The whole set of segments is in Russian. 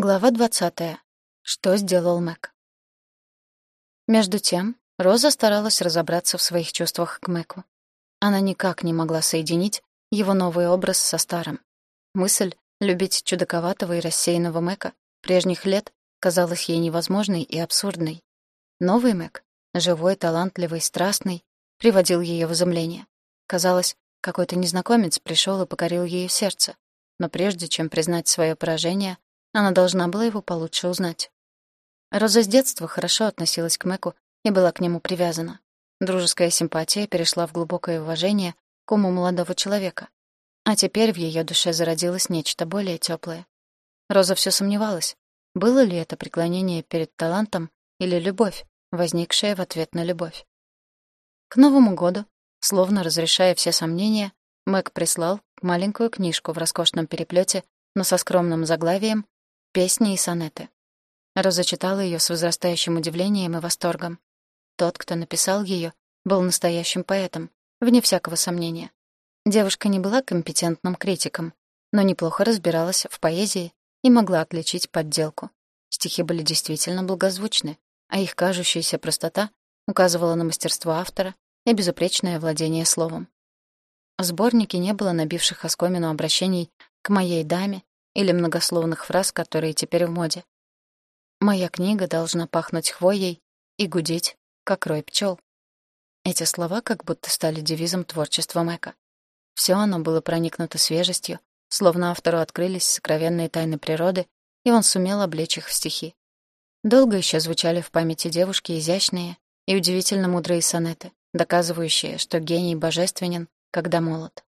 Глава 20. Что сделал Мэг? Между тем, Роза старалась разобраться в своих чувствах к Мэку. Она никак не могла соединить его новый образ со старым. Мысль любить чудаковатого и рассеянного Мэка прежних лет казалась ей невозможной и абсурдной. Новый Мэк, живой, талантливый, страстный, приводил ее в изумление. Казалось, какой-то незнакомец пришел и покорил ее сердце. Но прежде чем признать свое поражение, она должна была его получше узнать. Роза с детства хорошо относилась к Мэку и была к нему привязана. Дружеская симпатия перешла в глубокое уважение к уму молодого человека. А теперь в ее душе зародилось нечто более теплое. Роза все сомневалась, было ли это преклонение перед талантом или любовь, возникшая в ответ на любовь. К Новому году, словно разрешая все сомнения, Мэг прислал маленькую книжку в роскошном переплете, но со скромным заглавием Песни и сонеты. Роза читала ее с возрастающим удивлением и восторгом. Тот, кто написал ее, был настоящим поэтом, вне всякого сомнения. Девушка не была компетентным критиком, но неплохо разбиралась в поэзии и могла отличить подделку. Стихи были действительно благозвучны, а их кажущаяся простота указывала на мастерство автора и безупречное владение словом. В сборнике не было набивших оскомину обращений к моей даме или многословных фраз, которые теперь в моде. Моя книга должна пахнуть хвоей и гудеть, как рой пчел. Эти слова как будто стали девизом творчества Мэка. Все оно было проникнуто свежестью, словно автору открылись сокровенные тайны природы, и он сумел облечь их в стихи. Долго еще звучали в памяти девушки изящные и удивительно мудрые сонеты, доказывающие, что гений божественен, когда молод.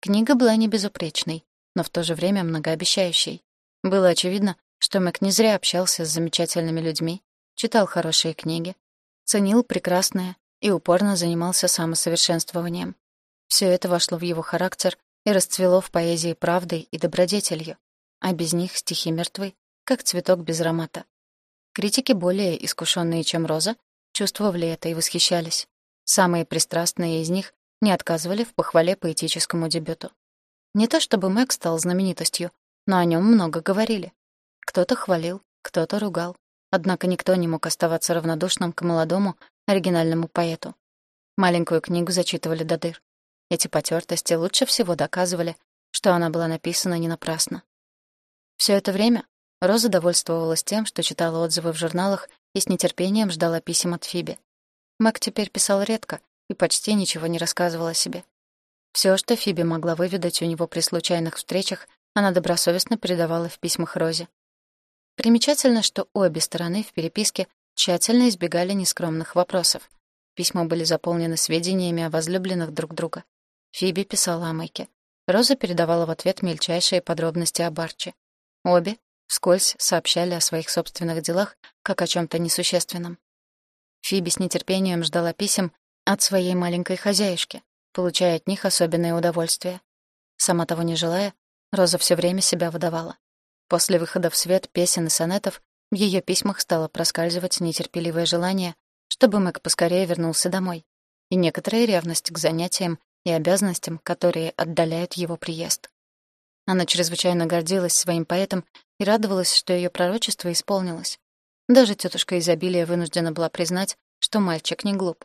Книга была не безупречной, но в то же время многообещающей. Было очевидно, что Мэг не зря общался с замечательными людьми, читал хорошие книги, ценил прекрасное и упорно занимался самосовершенствованием. Все это вошло в его характер и расцвело в поэзии правдой и добродетелью, а без них стихи мертвы, как цветок без аромата. Критики, более искушенные, чем Роза, чувствовали это и восхищались. Самые пристрастные из них не отказывали в похвале поэтическому дебюту. Не то чтобы Мэг стал знаменитостью, но о нем много говорили. Кто-то хвалил, кто-то ругал. Однако никто не мог оставаться равнодушным к молодому, оригинальному поэту. Маленькую книгу зачитывали до дыр. Эти потертости лучше всего доказывали, что она была написана не напрасно. Все это время Роза довольствовалась тем, что читала отзывы в журналах и с нетерпением ждала писем от Фиби. Мэг теперь писал редко и почти ничего не рассказывал о себе. Все, что Фиби могла выведать у него при случайных встречах, она добросовестно передавала в письмах Розе. Примечательно, что обе стороны в переписке тщательно избегали нескромных вопросов. Письма были заполнены сведениями о возлюбленных друг друга. Фиби писала о Мэйке. Роза передавала в ответ мельчайшие подробности о Барче. Обе вскользь сообщали о своих собственных делах, как о чем то несущественном. Фиби с нетерпением ждала писем от своей маленькой хозяюшки, получая от них особенное удовольствие. Сама того не желая, Роза все время себя выдавала. После выхода в свет песен и сонетов в ее письмах стало проскальзывать нетерпеливое желание, чтобы Мэг поскорее вернулся домой, и некоторая ревность к занятиям и обязанностям, которые отдаляют его приезд. Она чрезвычайно гордилась своим поэтом и радовалась, что ее пророчество исполнилось. Даже тетушка изобилия вынуждена была признать, что мальчик не глуп.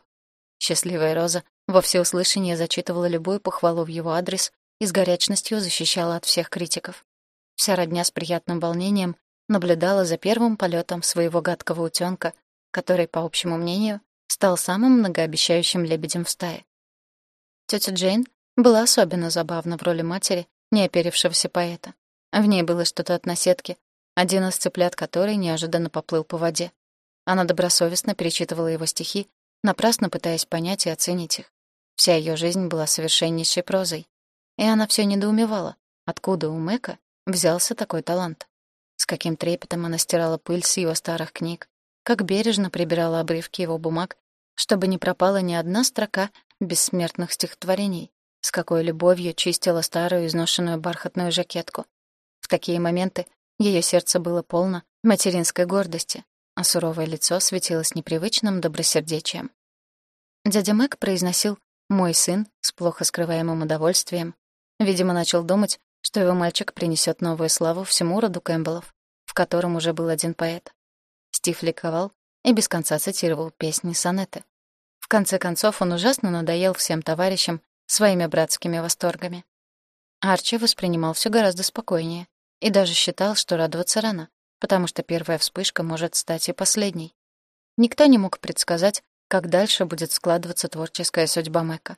Счастливая Роза во всеуслышание зачитывала любую похвалу в его адрес и с горячностью защищала от всех критиков. Вся родня с приятным волнением наблюдала за первым полетом своего гадкого утёнка, который, по общему мнению, стал самым многообещающим лебедем в стае. Тётя Джейн была особенно забавна в роли матери неоперившегося поэта. В ней было что-то от наседки, один из цыплят которой неожиданно поплыл по воде. Она добросовестно перечитывала его стихи, напрасно пытаясь понять и оценить их. Вся ее жизнь была совершеннейшей прозой. И она все недоумевала, откуда у Мэка взялся такой талант. С каким трепетом она стирала пыль с его старых книг, как бережно прибирала обрывки его бумаг, чтобы не пропала ни одна строка бессмертных стихотворений, с какой любовью чистила старую изношенную бархатную жакетку. В такие моменты ее сердце было полно материнской гордости, а суровое лицо светилось непривычным добросердечием. Дядя Мэг произносил мой сын с плохо скрываемым удовольствием, видимо, начал думать, что его мальчик принесет новую славу всему роду Кэмпбеллов. В котором уже был один поэт. Стив ликовал и без конца цитировал песни сонеты. В конце концов, он ужасно надоел всем товарищам своими братскими восторгами. Арчи воспринимал все гораздо спокойнее и даже считал, что радоваться рано, потому что первая вспышка может стать и последней. Никто не мог предсказать, как дальше будет складываться творческая судьба Мэка.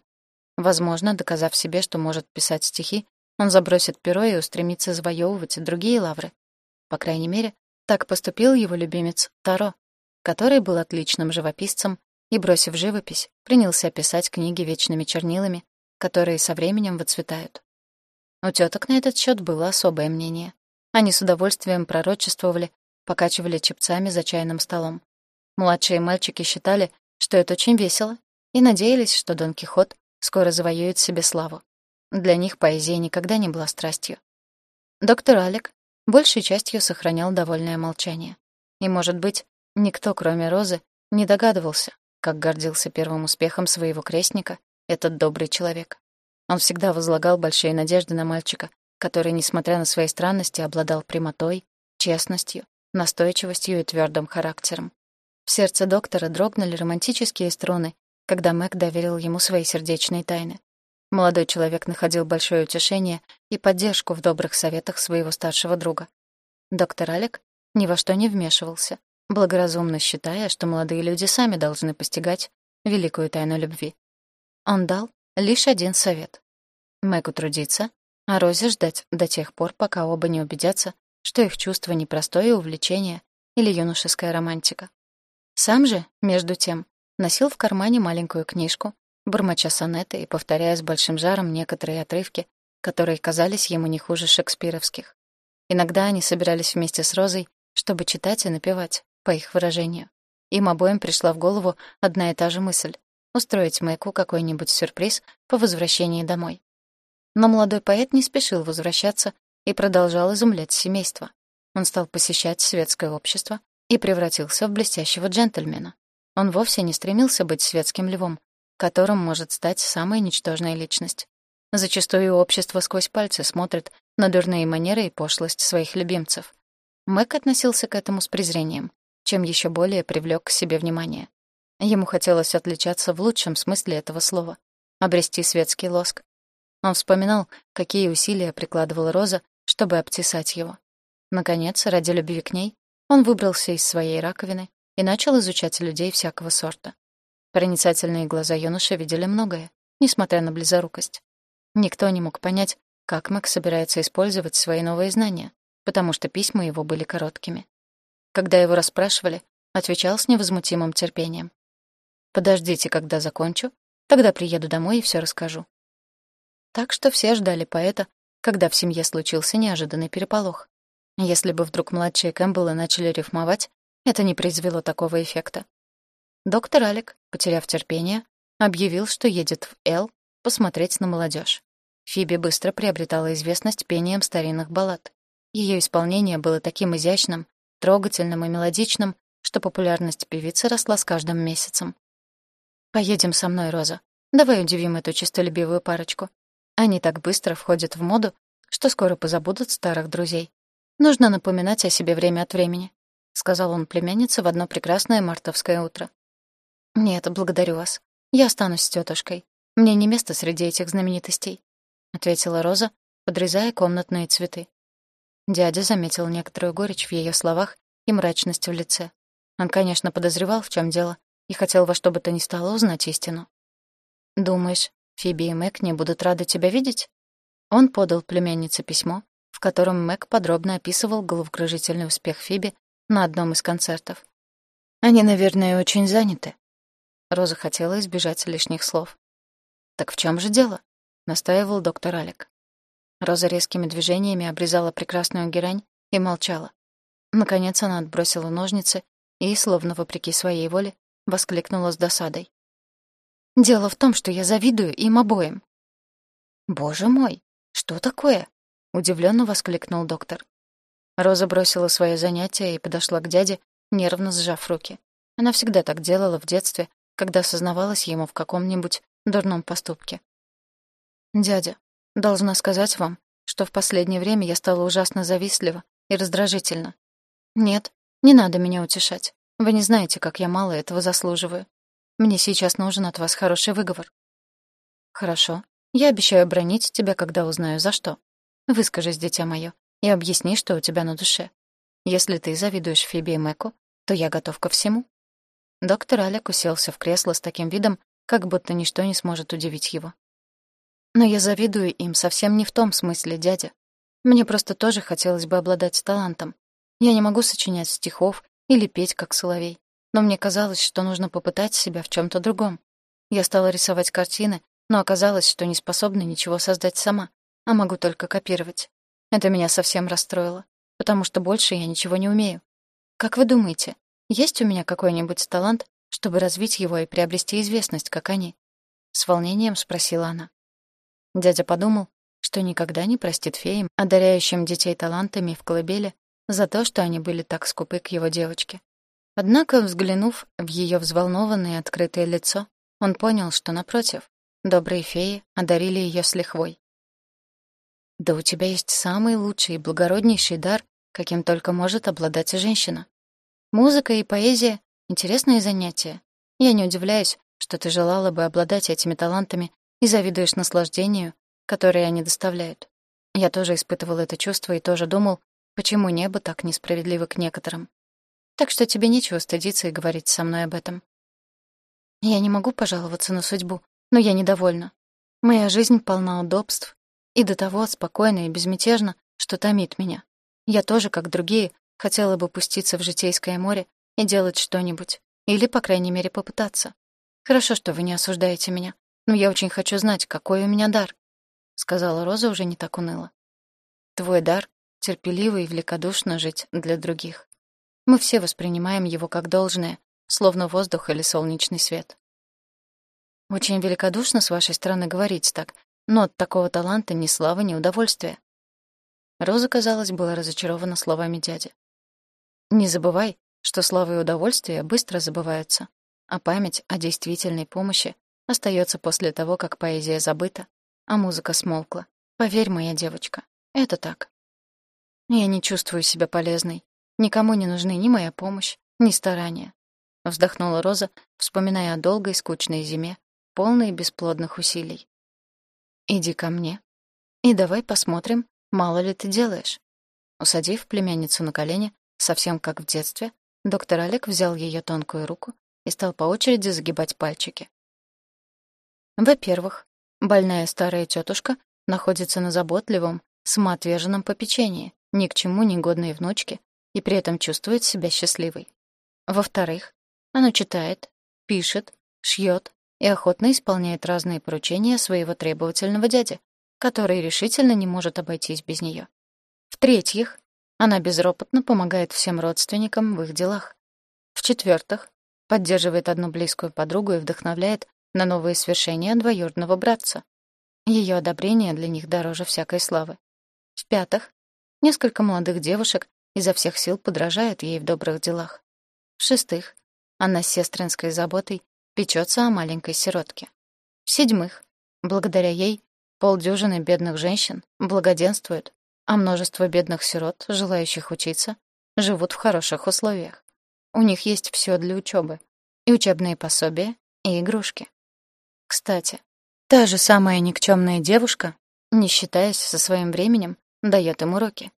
Возможно, доказав себе, что может писать стихи, он забросит перо и устремится завоевывать другие лавры. По крайней мере, так поступил его любимец Таро, который был отличным живописцем и, бросив живопись, принялся писать книги вечными чернилами, которые со временем выцветают. У теток на этот счет было особое мнение. Они с удовольствием пророчествовали, покачивали чепцами за чайным столом. Младшие мальчики считали, что это очень весело, и надеялись, что Дон Кихот скоро завоюет себе славу. Для них поэзия никогда не была страстью. Доктор Алек большей частью сохранял довольное молчание. И, может быть, никто, кроме Розы, не догадывался, как гордился первым успехом своего крестника этот добрый человек. Он всегда возлагал большие надежды на мальчика, который, несмотря на свои странности, обладал прямотой, честностью, настойчивостью и твердым характером. В сердце доктора дрогнули романтические струны, когда Мэг доверил ему свои сердечные тайны. Молодой человек находил большое утешение и поддержку в добрых советах своего старшего друга. Доктор Алек ни во что не вмешивался, благоразумно считая, что молодые люди сами должны постигать великую тайну любви. Он дал лишь один совет. Мэгу трудиться, а Розе ждать до тех пор, пока оба не убедятся, что их чувство не простое увлечение или юношеская романтика. Сам же, между тем, носил в кармане маленькую книжку, бормоча сонеты и повторяя с большим жаром некоторые отрывки, которые казались ему не хуже шекспировских. Иногда они собирались вместе с Розой, чтобы читать и напевать, по их выражению. Им обоим пришла в голову одна и та же мысль — устроить Мэйку какой-нибудь сюрприз по возвращении домой. Но молодой поэт не спешил возвращаться и продолжал изумлять семейство. Он стал посещать светское общество, и превратился в блестящего джентльмена. Он вовсе не стремился быть светским львом, которым может стать самая ничтожная личность. Зачастую общество сквозь пальцы смотрит на дурные манеры и пошлость своих любимцев. Мэг относился к этому с презрением, чем еще более привлек к себе внимание. Ему хотелось отличаться в лучшем смысле этого слова, обрести светский лоск. Он вспоминал, какие усилия прикладывала Роза, чтобы обтесать его. Наконец, ради любви к ней, он выбрался из своей раковины и начал изучать людей всякого сорта. Проницательные глаза юноши видели многое, несмотря на близорукость. Никто не мог понять, как Мэг собирается использовать свои новые знания, потому что письма его были короткими. Когда его расспрашивали, отвечал с невозмутимым терпением. «Подождите, когда закончу, тогда приеду домой и все расскажу». Так что все ждали поэта, когда в семье случился неожиданный переполох. Если бы вдруг младшие Кэмпбеллы начали рифмовать, это не произвело такого эффекта. Доктор Алек, потеряв терпение, объявил, что едет в Эл посмотреть на молодежь. Фиби быстро приобретала известность пением старинных баллад. Ее исполнение было таким изящным, трогательным и мелодичным, что популярность певицы росла с каждым месяцем. «Поедем со мной, Роза. Давай удивим эту честолюбивую парочку. Они так быстро входят в моду, что скоро позабудут старых друзей. Нужно напоминать о себе время от времени», — сказал он племяннице в одно прекрасное мартовское утро. «Нет, благодарю вас. Я останусь с тетушкой. Мне не место среди этих знаменитостей», — ответила Роза, подрезая комнатные цветы. Дядя заметил некоторую горечь в ее словах и мрачность в лице. Он, конечно, подозревал, в чем дело, и хотел во что бы то ни стало узнать истину. «Думаешь, Фиби и Мэг не будут рады тебя видеть?» Он подал племяннице письмо, в котором Мэг подробно описывал головокружительный успех Фиби на одном из концертов. «Они, наверное, очень заняты». Роза хотела избежать лишних слов. «Так в чем же дело?» — настаивал доктор Алек. Роза резкими движениями обрезала прекрасную герань и молчала. Наконец она отбросила ножницы и, словно вопреки своей воле, воскликнула с досадой. «Дело в том, что я завидую им обоим». «Боже мой, что такое?» — удивленно воскликнул доктор. Роза бросила свое занятие и подошла к дяде, нервно сжав руки. Она всегда так делала в детстве, когда осознавалась ему в каком-нибудь дурном поступке. «Дядя, должна сказать вам, что в последнее время я стала ужасно завистлива и раздражительна. «Нет, не надо меня утешать. Вы не знаете, как я мало этого заслуживаю. Мне сейчас нужен от вас хороший выговор». «Хорошо. Я обещаю бронить тебя, когда узнаю, за что. Выскажись, дитя мое, и объясни, что у тебя на душе. Если ты завидуешь Фиби и Мэку, то я готов ко всему». Доктор Алек уселся в кресло с таким видом, как будто ничто не сможет удивить его. «Но я завидую им совсем не в том смысле, дядя. Мне просто тоже хотелось бы обладать талантом. Я не могу сочинять стихов или петь, как соловей. Но мне казалось, что нужно попытать себя в чем то другом. Я стала рисовать картины, но оказалось, что не способна ничего создать сама, а могу только копировать. Это меня совсем расстроило, потому что больше я ничего не умею. Как вы думаете, есть у меня какой-нибудь талант, чтобы развить его и приобрести известность, как они?» С волнением спросила она. Дядя подумал, что никогда не простит феям, одаряющим детей талантами в колыбели, за то, что они были так скупы к его девочке. Однако, взглянув в ее взволнованное открытое лицо, он понял, что, напротив, добрые феи одарили ее с лихвой. «Да у тебя есть самый лучший и благороднейший дар, каким только может обладать женщина. Музыка и поэзия — интересные занятия. Я не удивляюсь, что ты желала бы обладать этими талантами и завидуешь наслаждению, которое они доставляют. Я тоже испытывал это чувство и тоже думал, почему небо так несправедливо к некоторым. Так что тебе нечего стыдиться и говорить со мной об этом. Я не могу пожаловаться на судьбу, но я недовольна. Моя жизнь полна удобств, и до того спокойна и безмятежна, что томит меня. Я тоже, как другие, хотела бы пуститься в житейское море и делать что-нибудь, или, по крайней мере, попытаться. Хорошо, что вы не осуждаете меня, но я очень хочу знать, какой у меня дар», — сказала Роза уже не так уныло. «Твой дар — терпеливо и великодушно жить для других. Мы все воспринимаем его как должное, словно воздух или солнечный свет». «Очень великодушно с вашей стороны говорить так, но от такого таланта ни славы, ни удовольствия». Роза, казалось, была разочарована словами дяди. «Не забывай, что слава и удовольствие быстро забываются, а память о действительной помощи остается после того, как поэзия забыта, а музыка смолкла. Поверь, моя девочка, это так. Я не чувствую себя полезной. Никому не нужны ни моя помощь, ни старания. Вздохнула Роза, вспоминая о долгой скучной зиме, полной бесплодных усилий. Иди ко мне и давай посмотрим, мало ли ты делаешь. Усадив племянницу на колени, совсем как в детстве, доктор Олег взял ее тонкую руку и стал по очереди загибать пальчики. Во-первых, больная старая тетушка находится на заботливом, самоотверженном попечении, ни к чему не годной внучке, и при этом чувствует себя счастливой. Во-вторых, она читает, пишет, шьет и охотно исполняет разные поручения своего требовательного дяди, который решительно не может обойтись без нее. В-третьих, она безропотно помогает всем родственникам в их делах. В-четвертых, поддерживает одну близкую подругу и вдохновляет на новые свершения двоюродного братца. Ее одобрение для них дороже всякой славы. В-пятых, несколько молодых девушек изо всех сил подражают ей в добрых делах. В-шестых, она с сестринской заботой печется о маленькой сиротке. В-седьмых, благодаря ей полдюжины бедных женщин благоденствуют, а множество бедных сирот, желающих учиться, живут в хороших условиях. У них есть все для учебы: и учебные пособия, и игрушки. Кстати, та же самая никчемная девушка, не считаясь со своим временем, дает им уроки.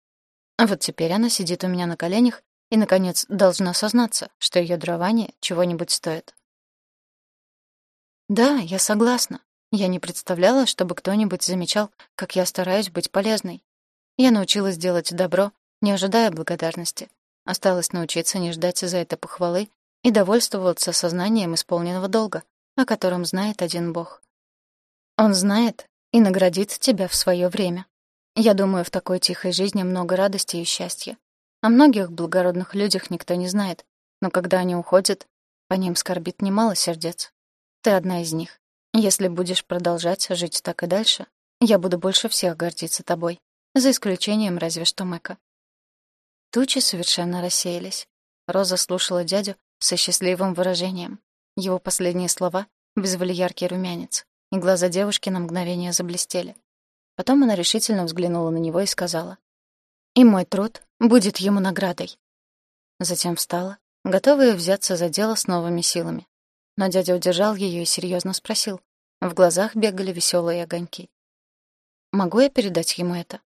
А вот теперь она сидит у меня на коленях и, наконец, должна сознаться, что ее дрование чего-нибудь стоит. Да, я согласна. Я не представляла, чтобы кто-нибудь замечал, как я стараюсь быть полезной. Я научилась делать добро, не ожидая благодарности. Осталось научиться не ждать за это похвалы и довольствоваться сознанием исполненного долга, о котором знает один Бог. Он знает и наградит тебя в свое время. Я думаю, в такой тихой жизни много радости и счастья. О многих благородных людях никто не знает, но когда они уходят, по ним скорбит немало сердец. Ты одна из них. Если будешь продолжать жить так и дальше, я буду больше всех гордиться тобой, за исключением разве что Мэка. Тучи совершенно рассеялись. Роза слушала дядю со счастливым выражением. Его последние слова вызвали яркий румянец, и глаза девушки на мгновение заблестели. Потом она решительно взглянула на него и сказала, «И мой труд будет ему наградой». Затем встала, готовая взяться за дело с новыми силами. Но дядя удержал ее и серьезно спросил. В глазах бегали веселые огоньки. «Могу я передать ему это?»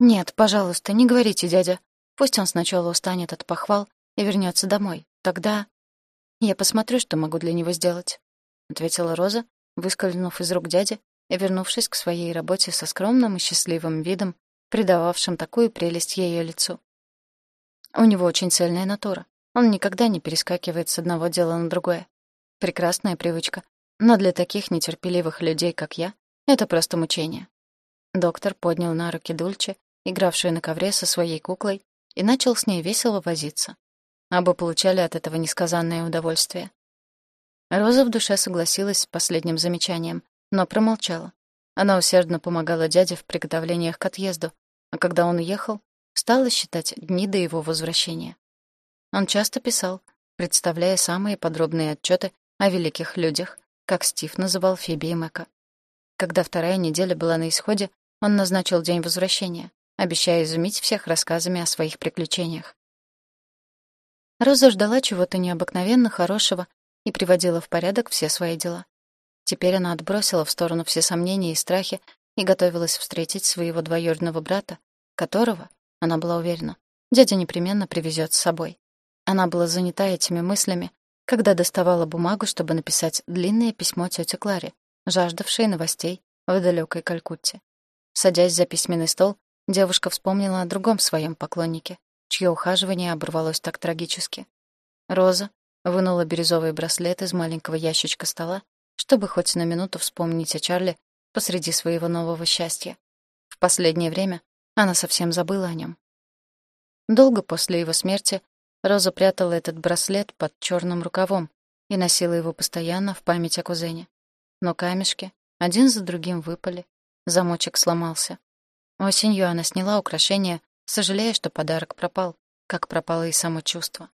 «Нет, пожалуйста, не говорите, дядя. Пусть он сначала устанет от похвал и вернется домой. Тогда я посмотрю, что могу для него сделать», — ответила Роза, выскользнув из рук дяди и вернувшись к своей работе со скромным и счастливым видом, придававшим такую прелесть ее лицу. У него очень цельная натура. Он никогда не перескакивает с одного дела на другое. Прекрасная привычка. Но для таких нетерпеливых людей, как я, это просто мучение. Доктор поднял на руки Дульче, игравшую на ковре со своей куклой, и начал с ней весело возиться. Оба получали от этого несказанное удовольствие. Роза в душе согласилась с последним замечанием, но промолчала. Она усердно помогала дяде в приготовлениях к отъезду, а когда он уехал, стала считать дни до его возвращения. Он часто писал, представляя самые подробные отчеты о великих людях, как Стив называл Фиби и Мэка. Когда вторая неделя была на исходе, он назначил день возвращения, обещая изумить всех рассказами о своих приключениях. Роза ждала чего-то необыкновенно хорошего и приводила в порядок все свои дела. Теперь она отбросила в сторону все сомнения и страхи и готовилась встретить своего двоюродного брата, которого, она была уверена, дядя непременно привезет с собой. Она была занята этими мыслями, когда доставала бумагу, чтобы написать длинное письмо тете Кларе, жаждавшей новостей в далекой Калькутте. Садясь за письменный стол, девушка вспомнила о другом своем поклоннике, чье ухаживание оборвалось так трагически. Роза вынула бирюзовый браслет из маленького ящичка стола, чтобы хоть на минуту вспомнить о Чарли посреди своего нового счастья. В последнее время она совсем забыла о нем. Долго после его смерти Роза прятала этот браслет под черным рукавом и носила его постоянно в память о кузене. Но камешки один за другим выпали, замочек сломался. Осенью она сняла украшение, сожалея, что подарок пропал, как пропало и само чувство.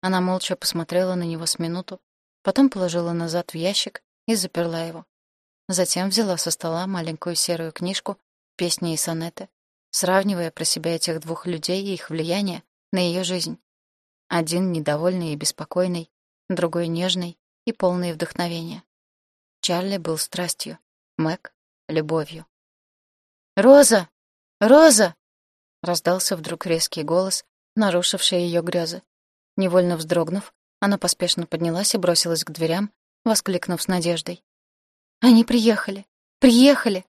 Она молча посмотрела на него с минуту, потом положила назад в ящик и заперла его. Затем взяла со стола маленькую серую книжку «Песни и сонеты», сравнивая про себя этих двух людей и их влияние на ее жизнь. Один недовольный и беспокойный, другой нежный и полный вдохновения. Чарли был страстью, Мэг — любовью. «Роза! Роза!» — раздался вдруг резкий голос, нарушивший ее грезы. Невольно вздрогнув, она поспешно поднялась и бросилась к дверям, воскликнув с надеждой. «Они приехали! Приехали!»